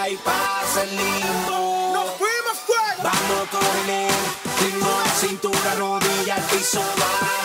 Ay, pase lindo. Nos fuimos fuera. Vamos con el ritmo cintura, rodilla al piso. Bye.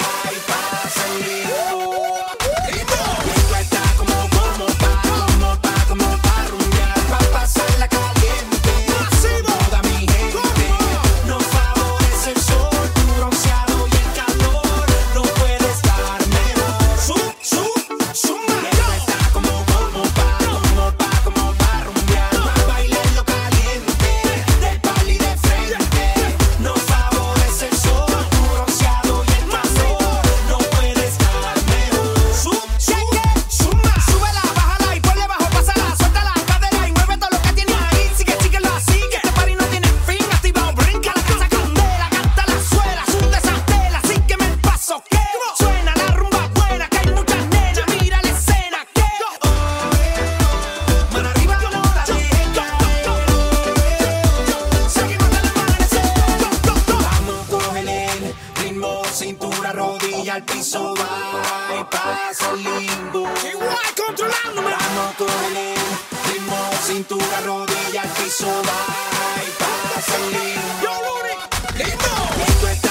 cintura, rodilla al piso, va y pasa lindo. Igual controlándome. Dando todo el ritmo, cintura, rodilla al piso, va y pasa lindo. Yo, Lindo.